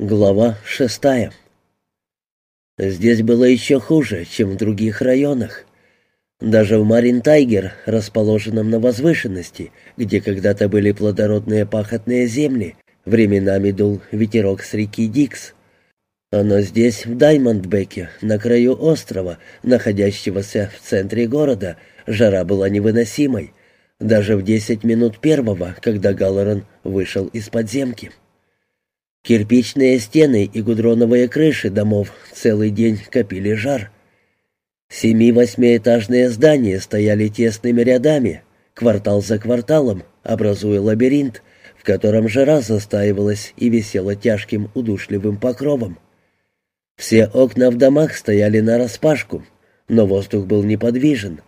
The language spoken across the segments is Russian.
Глава шестая. Здесь было еще хуже, чем в других районах. Даже в Марин-Тайгер, расположенном на возвышенности, где когда-то были плодородные пахотные земли, временами дул ветерок с реки Дикс. Но здесь, в Даймондбеке, на краю острова, находящегося в центре города, жара была невыносимой, даже в десять минут первого, когда Галлоран вышел из подземки. Кирпичные стены и гудроновые крыши домов целый день копили жар. Семи-восьмиэтажные здания стояли тесными рядами, квартал за кварталом, образуя лабиринт, в котором жара застаивалась и висела тяжким удушливым покровом. Все окна в домах стояли нараспашку, но воздух был неподвижен,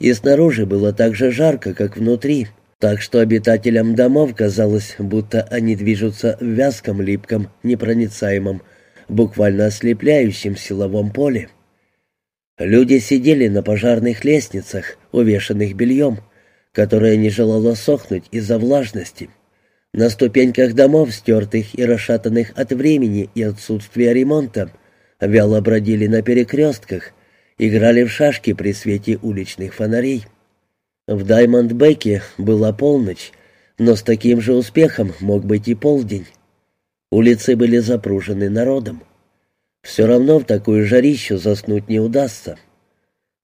и снаружи было так же жарко, как внутри — так что обитателям домов казалось, будто они движутся в вязком, липком, непроницаемом, буквально ослепляющем силовом поле. Люди сидели на пожарных лестницах, увешанных бельем, которое не желало сохнуть из-за влажности. На ступеньках домов, стертых и расшатанных от времени и отсутствия ремонта, вяло бродили на перекрестках, играли в шашки при свете уличных фонарей. В Даймонд-Беке была полночь, но с таким же успехом мог быть и полдень. Улицы были запружены народом. Все равно в такую жарищу заснуть не удастся.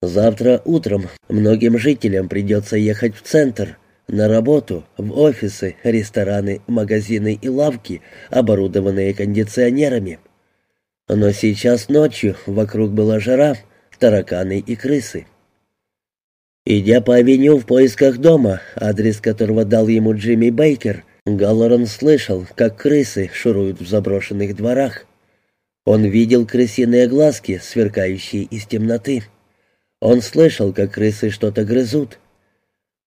Завтра утром многим жителям придется ехать в центр, на работу, в офисы, рестораны, магазины и лавки, оборудованные кондиционерами. Но сейчас ночью вокруг была жара, тараканы и крысы. Идя по авеню в поисках дома, адрес которого дал ему Джимми Бейкер, Галлоран слышал, как крысы шуруют в заброшенных дворах. Он видел крысиные глазки, сверкающие из темноты. Он слышал, как крысы что-то грызут.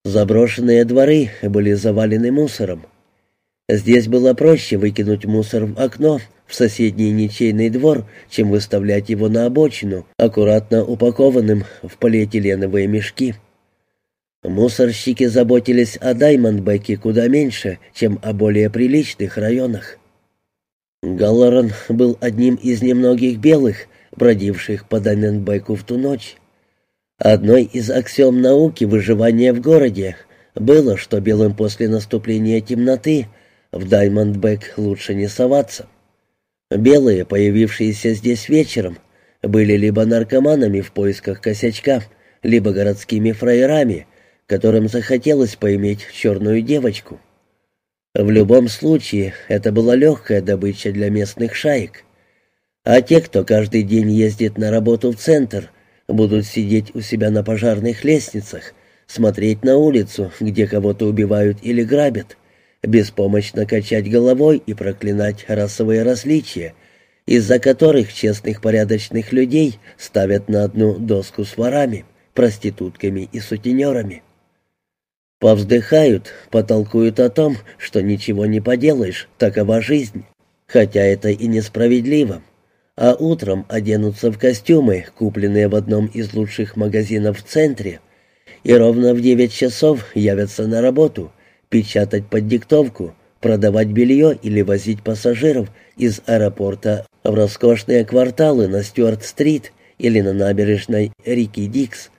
Заброшенные дворы были завалены мусором. Здесь было проще выкинуть мусор в окно в соседний ничейный двор, чем выставлять его на обочину, аккуратно упакованным в полиэтиленовые мешки. Мусорщики заботились о Даймондбеке куда меньше, чем о более приличных районах. Галлоран был одним из немногих белых, бродивших по Даймондбеку в ту ночь. Одной из аксиом науки выживания в городе было, что белым после наступления темноты в Даймондбек лучше не соваться. Белые, появившиеся здесь вечером, были либо наркоманами в поисках косячка, либо городскими фраерами, которым захотелось поиметь черную девочку. В любом случае, это была легкая добыча для местных шаек. А те, кто каждый день ездит на работу в центр, будут сидеть у себя на пожарных лестницах, смотреть на улицу, где кого-то убивают или грабят, беспомощно качать головой и проклинать расовые различия, из-за которых честных порядочных людей ставят на одну доску с ворами, проститутками и сутенерами. Повздыхают, потолкуют о том, что ничего не поделаешь, такова жизнь. Хотя это и несправедливо. А утром оденутся в костюмы, купленные в одном из лучших магазинов в центре, и ровно в девять часов явятся на работу, печатать под диктовку, продавать белье или возить пассажиров из аэропорта в роскошные кварталы на Стюарт-стрит или на набережной реки Дикс,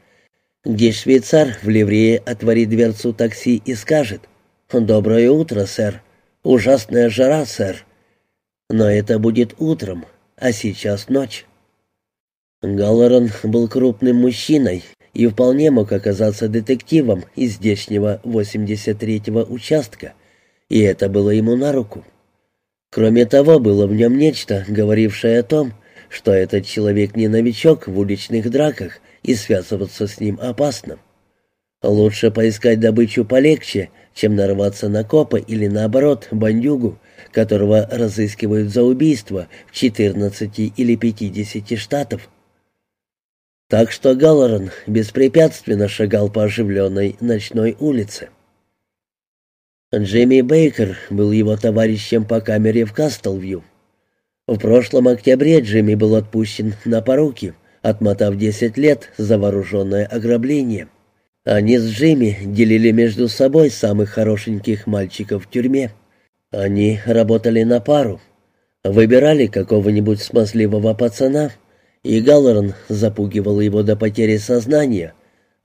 где швейцар в ливрее отворит дверцу такси и скажет «Доброе утро, сэр. Ужасная жара, сэр». Но это будет утром, а сейчас ночь. Галлоран был крупным мужчиной и вполне мог оказаться детективом из здешнего 83-го участка, и это было ему на руку. Кроме того, было в нем нечто, говорившее о том, что этот человек не новичок в уличных драках, и связываться с ним опасно. Лучше поискать добычу полегче, чем нарваться на копа или, наоборот, бандюгу, которого разыскивают за убийство в 14 или 50 штатов. Так что Галлоран беспрепятственно шагал по оживленной ночной улице. Джимми Бейкер был его товарищем по камере в Кастлвью. В прошлом октябре Джимми был отпущен на поруки, отмотав 10 лет за вооруженное ограбление. Они с Джимми делили между собой самых хорошеньких мальчиков в тюрьме. Они работали на пару. Выбирали какого-нибудь смазливого пацана, и Галлоран запугивал его до потери сознания,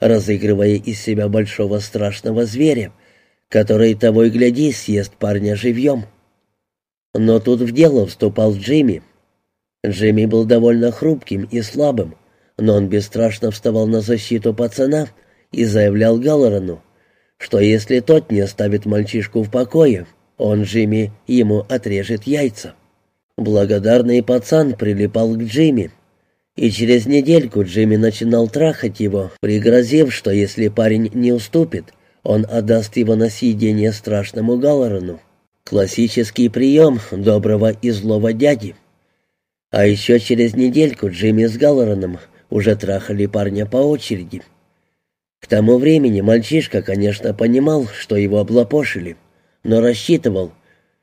разыгрывая из себя большого страшного зверя, который того и гляди съест парня живьем. Но тут в дело вступал Джимми. Джимми был довольно хрупким и слабым, но он бесстрашно вставал на защиту пацана и заявлял Галлорану, что если тот не оставит мальчишку в покое, он, Джимми, ему отрежет яйца. Благодарный пацан прилипал к Джимми, и через недельку Джимми начинал трахать его, пригрозив, что если парень не уступит, он отдаст его на съедение страшному Галлорану. Классический прием доброго и злого дяди. А еще через недельку Джимми с Галлораном уже трахали парня по очереди. К тому времени мальчишка, конечно, понимал, что его облапошили, но рассчитывал,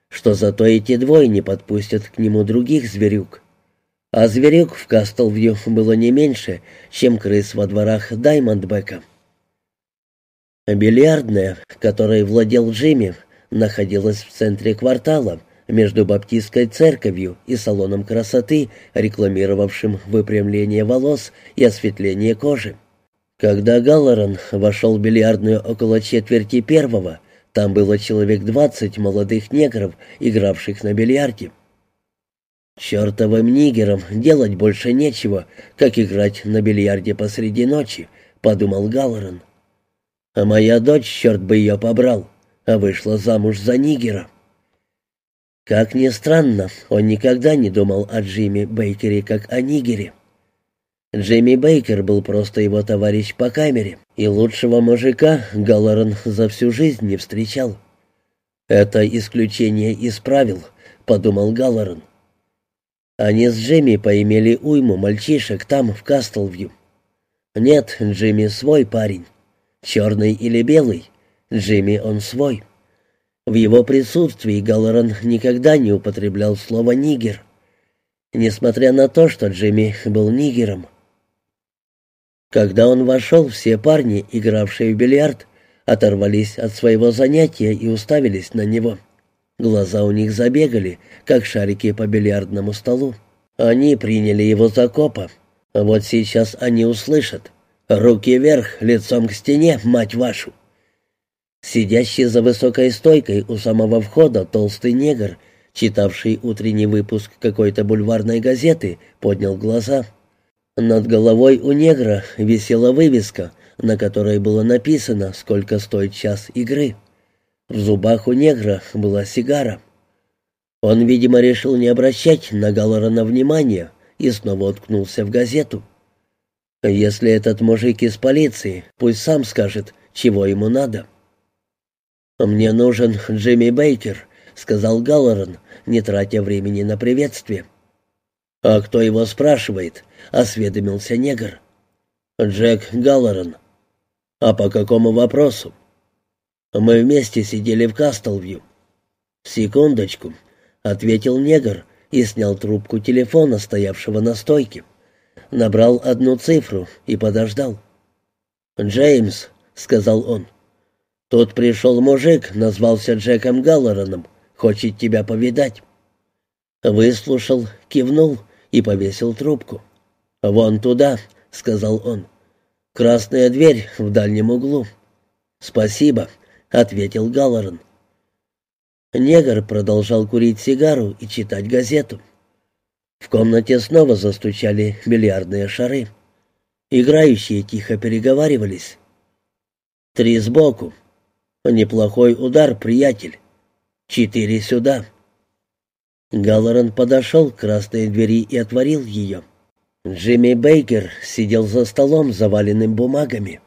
что зато эти двое не подпустят к нему других зверюк. А зверюк в Кастлвью было не меньше, чем крыс во дворах Даймондбека. Бильярдная, которой владел Джимми, находилась в центре квартала, между Баптистской церковью и салоном красоты, рекламировавшим выпрямление волос и осветление кожи. Когда Галлоран вошел в бильярдную около четверти первого, там было человек двадцать молодых негров, игравших на бильярде. «Чертовым нигерам делать больше нечего, как играть на бильярде посреди ночи», — подумал Галлоран. «А моя дочь, черт бы ее побрал, а вышла замуж за нигера». Как ни странно, он никогда не думал о Джимми Бейкере как о нигере. Джимми Бейкер был просто его товарищ по камере, и лучшего мужика Галлоран за всю жизнь не встречал. «Это исключение из правил», — подумал Галлоран. Они с Джимми поимели уйму мальчишек там, в Кастлвью. Нет, Джимми свой парень. Черный или белый, Джимми он свой. В его присутствии Галлоран никогда не употреблял слово «нигер», несмотря на то, что Джимми был нигером. Когда он вошел, все парни, игравшие в бильярд, оторвались от своего занятия и уставились на него. Глаза у них забегали, как шарики по бильярдному столу. Они приняли его за копа. Вот сейчас они услышат. «Руки вверх, лицом к стене, мать вашу!» Сидящий за высокой стойкой у самого входа толстый негр, читавший утренний выпуск какой-то бульварной газеты, поднял глаза — над головой у негра висела вывеска, на которой было написано, сколько стоит час игры. В зубах у негра была сигара. Он, видимо, решил не обращать на Галлорана внимания и снова уткнулся в газету. Если этот мужик из полиции, пусть сам скажет, чего ему надо. «Мне нужен Джимми Бейкер», — сказал Галлоран, не тратя времени на приветствие. «А кто его спрашивает?» — осведомился негр. «Джек Галлоран». «А по какому вопросу?» «Мы вместе сидели в Кастлвью». «Секундочку», — ответил негр и снял трубку телефона, стоявшего на стойке. Набрал одну цифру и подождал. «Джеймс», — сказал он, — «тут пришел мужик, назвался Джеком Галлораном, хочет тебя повидать». Выслушал, кивнул и повесил трубку. «Вон туда», — сказал он. «Красная дверь в дальнем углу». «Спасибо», — ответил Галлоран. Негр продолжал курить сигару и читать газету. В комнате снова застучали бильярдные шары. Играющие тихо переговаривались. «Три сбоку. Неплохой удар, приятель. Четыре сюда». Галлоран подошел к красной двери и отворил ее. Джимми Бейкер сидел за столом, заваленным бумагами.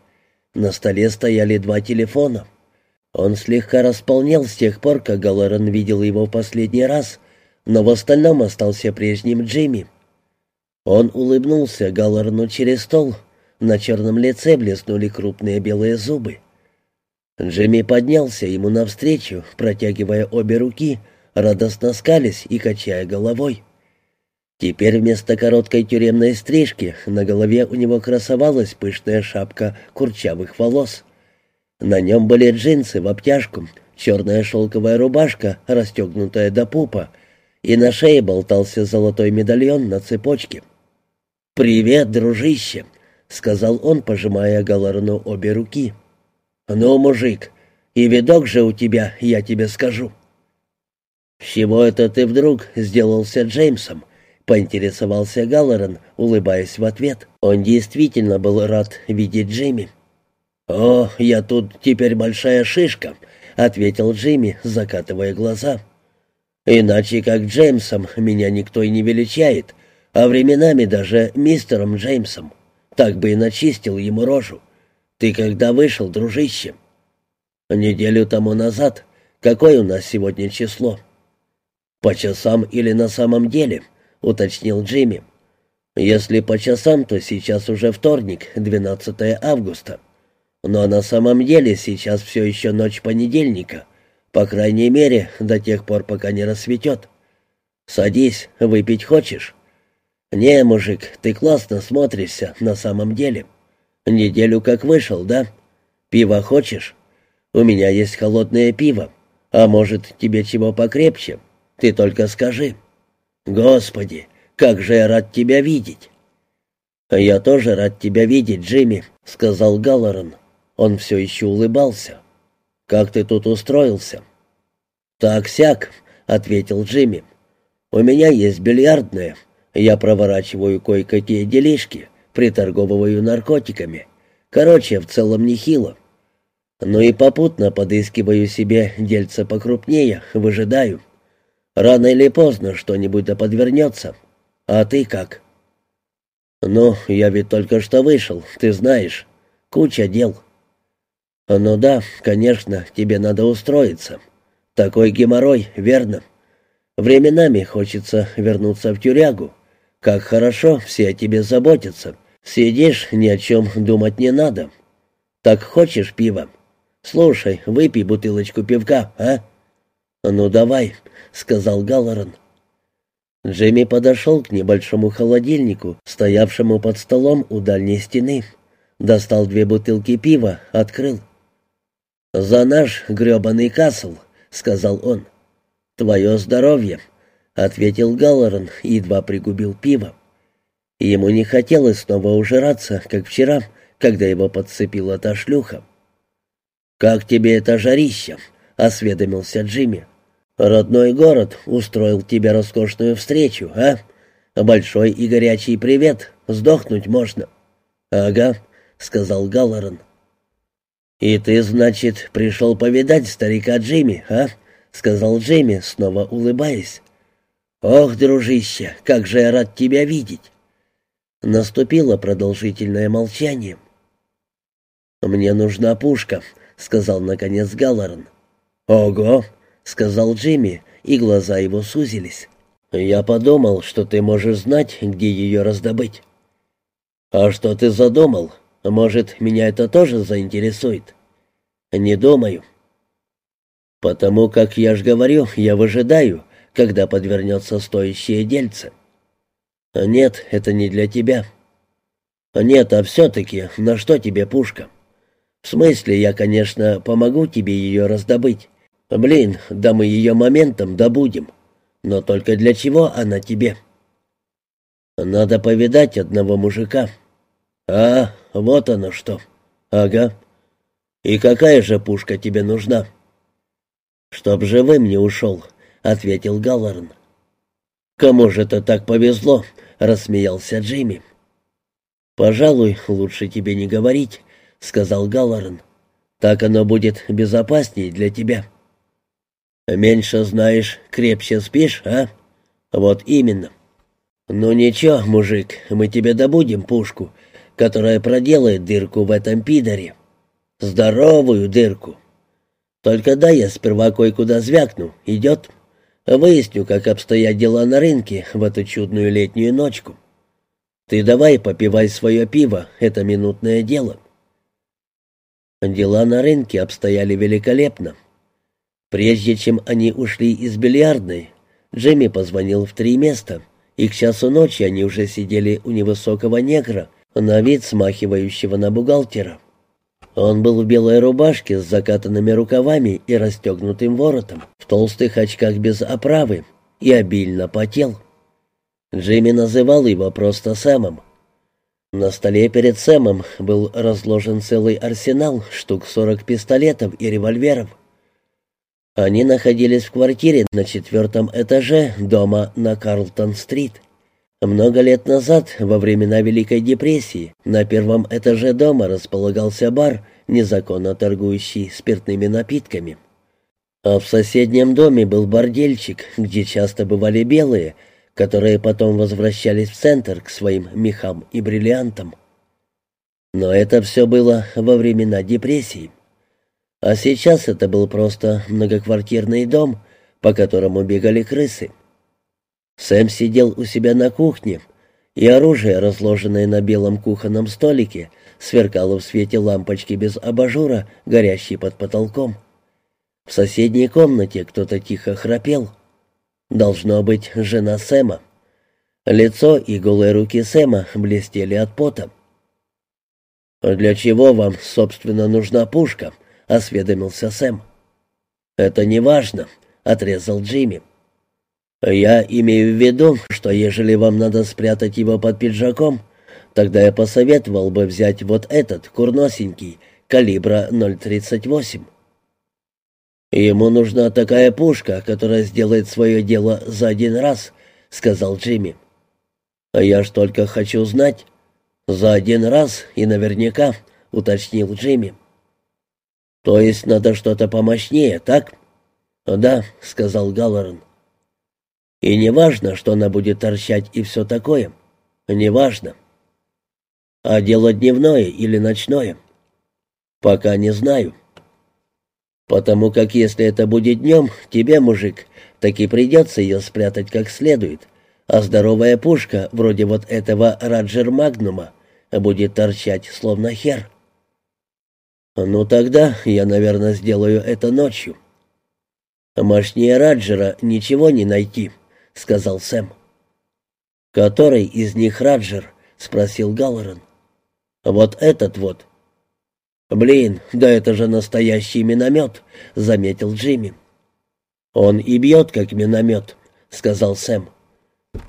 На столе стояли два телефона. Он слегка располнел с тех пор, как Галлоран видел его в последний раз, но в остальном остался прежним Джимми. Он улыбнулся Галлорану через стол. На черном лице блеснули крупные белые зубы. Джимми поднялся ему навстречу, протягивая обе руки — радостно скались и качая головой. Теперь вместо короткой тюремной стрижки на голове у него красовалась пышная шапка курчавых волос. На нем были джинсы в обтяжку, черная шелковая рубашка, расстегнутая до пупа, и на шее болтался золотой медальон на цепочке. «Привет, дружище!» — сказал он, пожимая Галлорану обе руки. «Ну, мужик, и видок же у тебя, я тебе скажу». «С чего это ты вдруг сделался Джеймсом?» — поинтересовался Галлоран, улыбаясь в ответ. Он действительно был рад видеть Джимми. «О, я тут теперь большая шишка», — ответил Джимми, закатывая глаза. «Иначе как Джеймсом меня никто и не величает, а временами даже мистером Джеймсом. Так бы и начистил ему рожу. Ты когда вышел, дружище?» «Неделю тому назад. Какое у нас сегодня число?» «По часам или на самом деле?» — уточнил Джимми. «Если по часам, то сейчас уже вторник, 12 августа. Но на самом деле сейчас все еще ночь понедельника, по крайней мере, до тех пор, пока не рассветет. Садись, выпить хочешь?» «Не, мужик, ты классно смотришься, на самом деле. Неделю как вышел, да? Пиво хочешь? У меня есть холодное пиво. А может, тебе чего покрепче?» Ты только скажи. Господи, как же я рад тебя видеть. Я тоже рад тебя видеть, Джимми, сказал Галлоран. Он все еще улыбался. Как ты тут устроился? Так-сяк, ответил Джимми. У меня есть бильярдная. Я проворачиваю кое-какие делишки, приторговываю наркотиками. Короче, в целом нехило. Ну и попутно подыскиваю себе дельца покрупнее, выжидаю. Рано или поздно что-нибудь да подвернется. А ты как?» «Ну, я ведь только что вышел, ты знаешь. Куча дел». «Ну да, конечно, тебе надо устроиться. Такой геморрой, верно. Временами хочется вернуться в тюрягу. Как хорошо, все о тебе заботятся. Сидишь, ни о чем думать не надо. Так хочешь пива? Слушай, выпей бутылочку пивка, а?» «Ну давай», — сказал Галлоран. Джимми подошел к небольшому холодильнику, стоявшему под столом у дальней стены. Достал две бутылки пива, открыл. «За наш грёбаный касл», — сказал он. «Твое здоровье», — ответил Галлоран едва пригубил пиво. Ему не хотелось снова ужираться, как вчера, когда его подцепила та шлюха. «Как тебе это жарище?» — осведомился Джимми. «Родной город устроил тебе роскошную встречу, а? Большой и горячий привет, сдохнуть можно». «Ага», — сказал Галлоран. «И ты, значит, пришел повидать старика Джимми, а?» — сказал Джимми, снова улыбаясь. «Ох, дружище, как же я рад тебя видеть!» Наступило продолжительное молчание. «Мне нужна пушка», — сказал наконец Галлоран. «Ого!» — сказал Джимми, и глаза его сузились. «Я подумал, что ты можешь знать, где ее раздобыть». «А что ты задумал? Может, меня это тоже заинтересует?» «Не думаю». «Потому как я ж говорю, я выжидаю, когда подвернется стоящее дельце». «Нет, это не для тебя». «Нет, а все-таки на что тебе пушка?» «В смысле, я, конечно, помогу тебе ее раздобыть. «Блин, да мы ее моментом добудем. Но только для чего она тебе?» «Надо повидать одного мужика». «А, вот оно что. Ага. И какая же пушка тебе нужна?» «Чтоб живым не ушел», — ответил Галлорн. «Кому же это так повезло?» — рассмеялся Джимми. «Пожалуй, лучше тебе не говорить», — сказал Галлорн. «Так оно будет безопаснее для тебя». «Меньше знаешь, крепче спишь, а?» «Вот именно». «Ну ничего, мужик, мы тебе добудем пушку, которая проделает дырку в этом пидоре. Здоровую дырку. Только дай я сперва кое-куда звякну, идет? Выясню, как обстоят дела на рынке в эту чудную летнюю ночку. Ты давай попивай свое пиво, это минутное дело». Дела на рынке обстояли великолепно. Прежде чем они ушли из бильярдной, Джимми позвонил в три места, и к часу ночи они уже сидели у невысокого негра, на вид смахивающего на бухгалтера. Он был в белой рубашке с закатанными рукавами и расстегнутым воротом, в толстых очках без оправы, и обильно потел. Джимми называл его просто Сэмом. На столе перед Сэмом был разложен целый арсенал штук сорок пистолетов и револьверов. Они находились в квартире на четвертом этаже дома на Карлтон-стрит. Много лет назад, во времена Великой депрессии, на первом этаже дома располагался бар, незаконно торгующий спиртными напитками. А в соседнем доме был бордельчик, где часто бывали белые, которые потом возвращались в центр к своим мехам и бриллиантам. Но это все было во времена депрессии. А сейчас это был просто многоквартирный дом, по которому бегали крысы. Сэм сидел у себя на кухне, и оружие, разложенное на белом кухонном столике, сверкало в свете лампочки без абажура, горящей под потолком. В соседней комнате кто-то тихо храпел. Должно быть, жена Сэма. Лицо и голые руки Сэма блестели от пота. «Для чего вам, собственно, нужна пушка?» — осведомился Сэм. «Это не важно», — отрезал Джимми. «Я имею в виду, что ежели вам надо спрятать его под пиджаком, тогда я посоветовал бы взять вот этот, курносенький, калибра 0.38». «Ему нужна такая пушка, которая сделает свое дело за один раз», — сказал Джимми. «А я ж только хочу знать». «За один раз и наверняка», — уточнил Джимми. «То есть надо что-то помощнее, так?» «Да», — сказал Галлорен. И не важно, что она будет торчать и все такое. Не важно. А дело дневное или ночное? Пока не знаю. Потому как если это будет днем, тебе, мужик, так и придется ее спрятать как следует, а здоровая пушка, вроде вот этого Раджер Магнума, будет торчать словно хер. Ну тогда я, наверное, сделаю это ночью. Мощнее Раджера ничего не найти. — сказал Сэм. «Который из них Раджер?» — спросил Галлорен. «Вот этот вот». «Блин, да это же настоящий миномет», — заметил Джимми. «Он и бьет, как миномет», — сказал Сэм.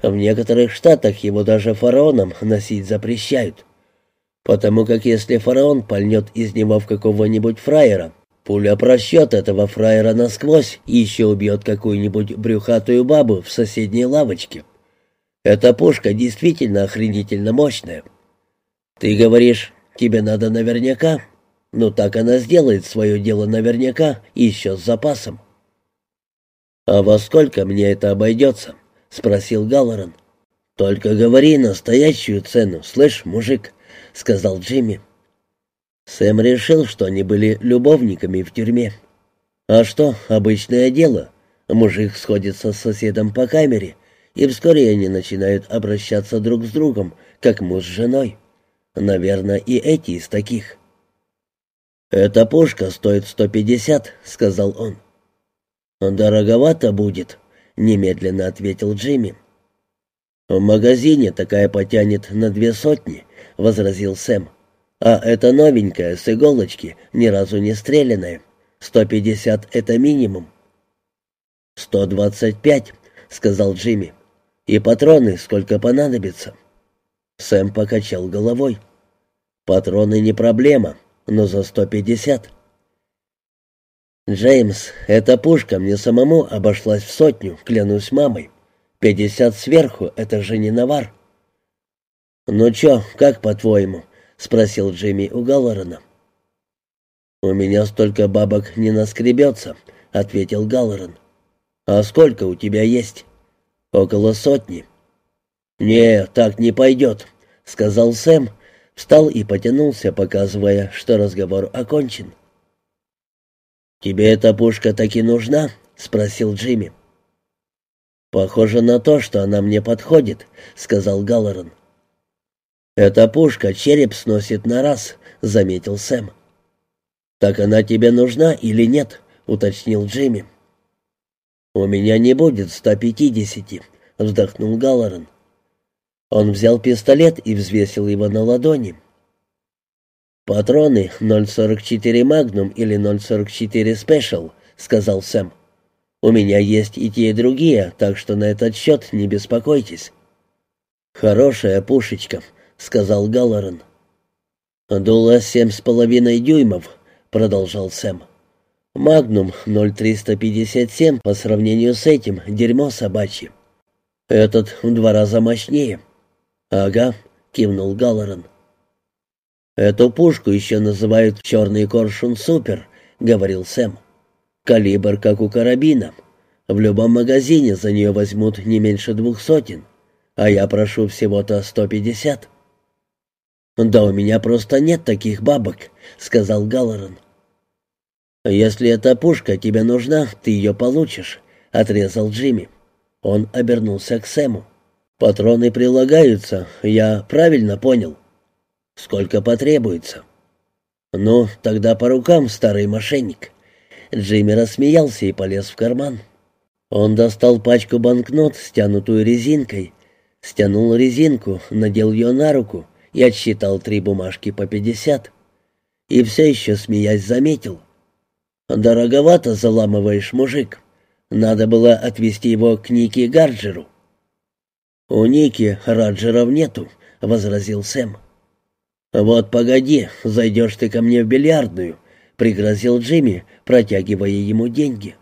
«В некоторых штатах его даже фараонам носить запрещают, потому как если фараон пальнет из него в какого-нибудь фраера, Пуля просчет этого фраера насквозь и еще убьет какую-нибудь брюхатую бабу в соседней лавочке. Эта пушка действительно охренительно мощная. Ты говоришь, тебе надо наверняка? Ну так она сделает свое дело наверняка и еще с запасом. «А во сколько мне это обойдется?» — спросил Галлоран. «Только говори настоящую цену, слышь, мужик», — сказал Джимми. Сэм решил, что они были любовниками в тюрьме. А что, обычное дело. Мужик сходится с соседом по камере, и вскоре они начинают обращаться друг с другом, как муж с женой. Наверное, и эти из таких. «Эта пушка стоит сто пятьдесят», — сказал он. «Дороговато будет», — немедленно ответил Джимми. «В магазине такая потянет на две сотни», — возразил Сэм. А это новенькая, с иголочки, ни разу не стрелянная. Сто пятьдесят — это минимум. «Сто двадцать пять», — сказал Джимми. «И патроны сколько понадобится?» Сэм покачал головой. «Патроны не проблема, но за сто пятьдесят». «Джеймс, эта пушка мне самому обошлась в сотню, клянусь мамой. Пятьдесят сверху — это же не навар». «Ну чё, как по-твоему?» — спросил Джимми у Галлорена. «У меня столько бабок не наскребется», — ответил Галлорен. «А сколько у тебя есть?» «Около сотни». «Не, так не пойдет», — сказал Сэм, встал и потянулся, показывая, что разговор окончен. «Тебе эта пушка таки нужна?» — спросил Джимми. «Похоже на то, что она мне подходит», — сказал Галлорен. «Эта пушка череп сносит на раз», — заметил Сэм. «Так она тебе нужна или нет?» — уточнил Джимми. «У меня не будет ста пятидесяти», — вздохнул Галлорен. Он взял пистолет и взвесил его на ладони. «Патроны 0.44 Magnum или 0.44 Special», — сказал Сэм. У меня есть и те, и другие, так что на этот счет не беспокойтесь». «Хорошая пушечка», — сказал Галлорен. «Дуло семь с половиной дюймов», — продолжал Сэм. «Магнум 0,357 по сравнению с этим дерьмо собачье. Этот в два раза мощнее». «Ага», — кивнул Галлорен. «Эту пушку еще называют «Черный коршун супер», — говорил Сэм. «Калибр, как у карабина. В любом магазине за нее возьмут не меньше двух сотен, а я прошу всего-то сто пятьдесят». «Да у меня просто нет таких бабок», — сказал Галлорен. «Если эта пушка тебе нужна, ты ее получишь», — отрезал Джимми. Он обернулся к Сэму. «Патроны прилагаются, я правильно понял?» «Сколько потребуется?» «Ну, тогда по рукам, старый мошенник». Джимми рассмеялся и полез в карман. Он достал пачку банкнот, стянутую резинкой, стянул резинку, надел ее на руку и отсчитал три бумажки по пятьдесят. И все еще, смеясь, заметил. «Дороговато заламываешь, мужик. Надо было отвезти его к Нике Гарджеру». «У Ники Раджеров нету», — возразил Сэм. «Вот погоди, зайдешь ты ко мне в бильярдную», — пригрозил Джимми, протягивая ему деньги.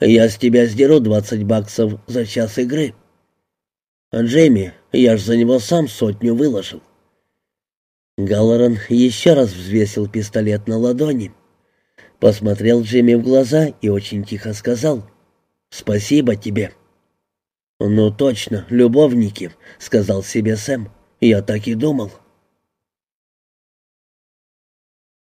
«Я с тебя сдеру двадцать баксов за час игры». «Джимми, я ж за него сам сотню выложил». Галлоран еще раз взвесил пистолет на ладони. Посмотрел Джимми в глаза и очень тихо сказал «Спасибо тебе». «Ну точно, любовники», — сказал себе Сэм. «Я так и думал».